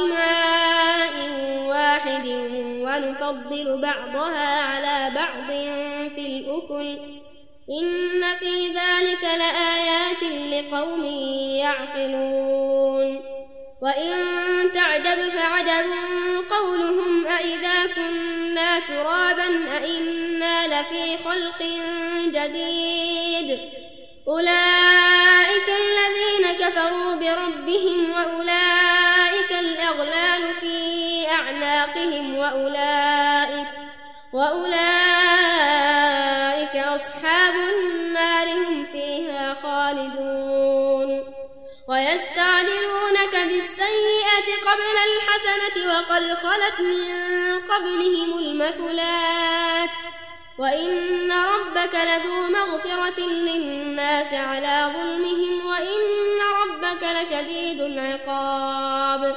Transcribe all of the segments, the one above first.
بماء واحد ونفضل بعضها على بعض في الأكل. إن في ذلك لآيات لقوم يعقلون. وإن تعجب فعجب قولهم أئذا كنا ترابا أئنا لفي خلق جديد. أولئك الذين كفروا بربهم وأولئك الأغلال في أعناقهم وأولئك وأولئك أصحاب النار هم فيها خالدون. ويستعجلونك بالسيئة قبل الحسنة وقد خلت من قبلهم المثلات. وإن ربك لذو مغفرة للناس على ظلمهم وإن ربك لشديد العقاب.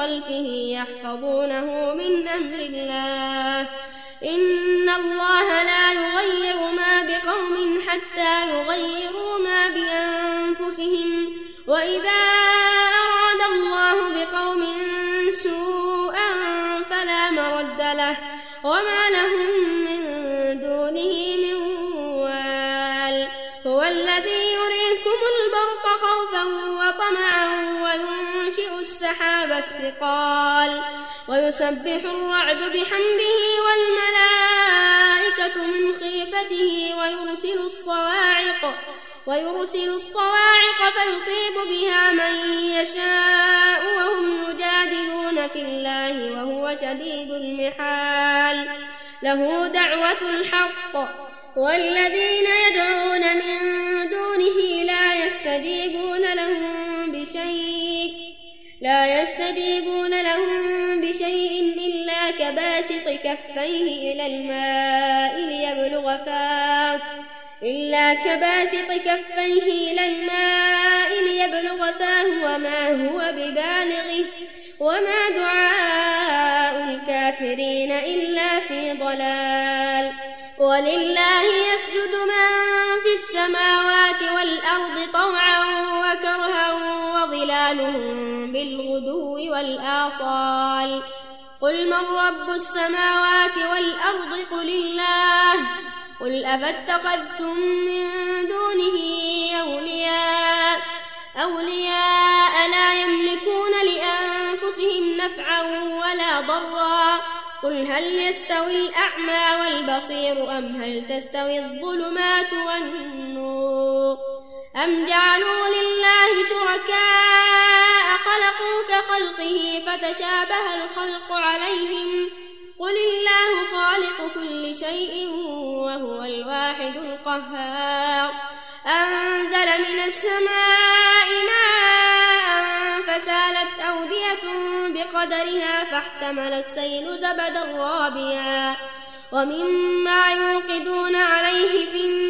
خلفه يحفظونه من أمر الله. إن الله لا يغير ما بقوم حتى يغيروا ما بأنفسهم. وإذا أراد الله بقوم سوءا فلا مرد له. وما لهم من دونه من وال. هو الذي يريكم البرق خوفا وطمعا وينشئ السحاب الثقال. ويسبح الرعد بحمده والملائكة من خيفته ويرسل الصواعق ويرسل الصواعق فيصيب بها من يشاء وهم يجادلون في الله وهو شديد المحال. له دعوة الحق والذين يدعون من دونه لا يستجيبون لهم بشيء لا يستجيبون لهم بشيء إلا كباسط كفيه إلى الماء ليبلغ فاه. إلا كباسط كفيه إلى الماء ليبلغ فاه وما هو ببالغه. وما دعاء الكافرين إلا في ضلال. ولله يسجد من في السماوات والأرض طوعا والآصال. قل من رب السماوات والأرض؟ قل الله. أفاتخذتم من دونه أولياء؟ أولياء لا يملكون لأنفسهم نفعا ولا ضرا. قل هل يستوي الأعمى والبصير أم هل تستوي الظلمات والنور؟ أم جعلوا لله شركاء؟ كخلقه فتشابه الخلق عليهم. قل الله خالق كل شيء وهو الواحد القهار. أنزل من السماء ماء فسالت أودية بقدرها فاحتمل السيل زبدا رابيا. ومما يوقدون عليه في النار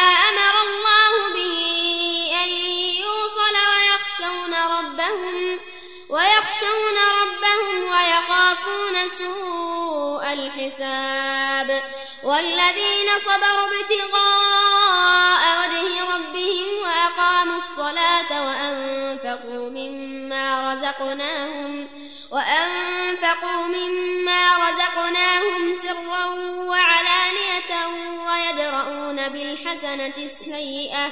ويخشون ربهم ويخافون سوء الحساب والذين صبروا ابتغاء وجه ربهم وأقاموا الصلاة وأنفقوا مما رزقناهم وأنفقوا مما رزقناهم سرا وعلانية ويدرؤون بالحسنة السيئة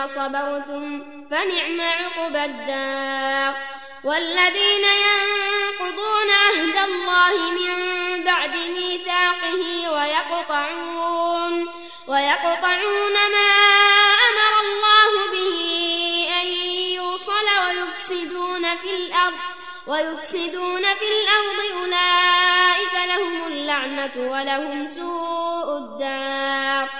بما صبرتم فنعم عقبى الدار. والذين ينقضون عهد الله من بعد ميثاقه ويقطعون ويقطعون ما أمر الله به أن يوصل ويفسدون في الأرض ويفسدون في الأرض أولئك لهم اللعنة ولهم سوء الدار.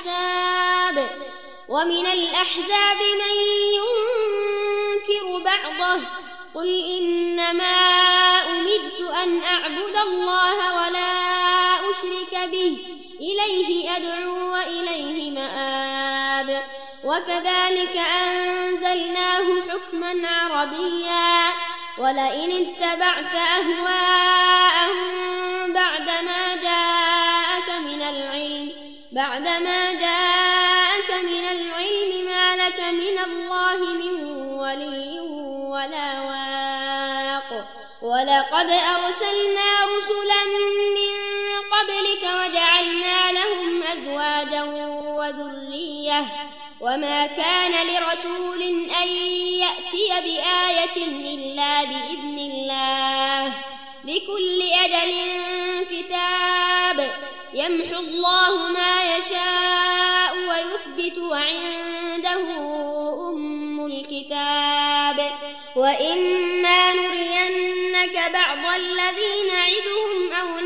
الأحزاب. ومن الأحزاب من ينكر بعضه. قل إنما أمرت أن أعبد الله ولا أشرك به. إليه أدعو وإليه مآب. وكذلك أنزلناه حكما عربيا. ولئن اتبعت أهواءهم كان لرسول أن يأتي بآية إلا بإذن الله. لكل أجل كتاب. يمحو الله ما يشاء ويثبت وعنده أم الكتاب. وإما نرينك بعض الذي نعدهم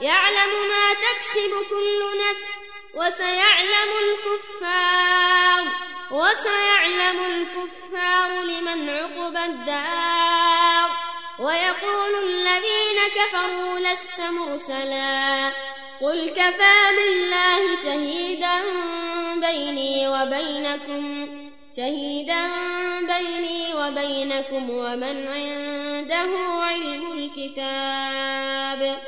يعلم ما تكسب كل نفس وسيعلم الكفار وسيعلم الكفار لمن عقب الدار. ويقول الذين كفروا لست مرسلا قل كفى بالله شهيدا بيني وبينكم شهيدا بيني وبينكم ومن عنده علم الكتاب.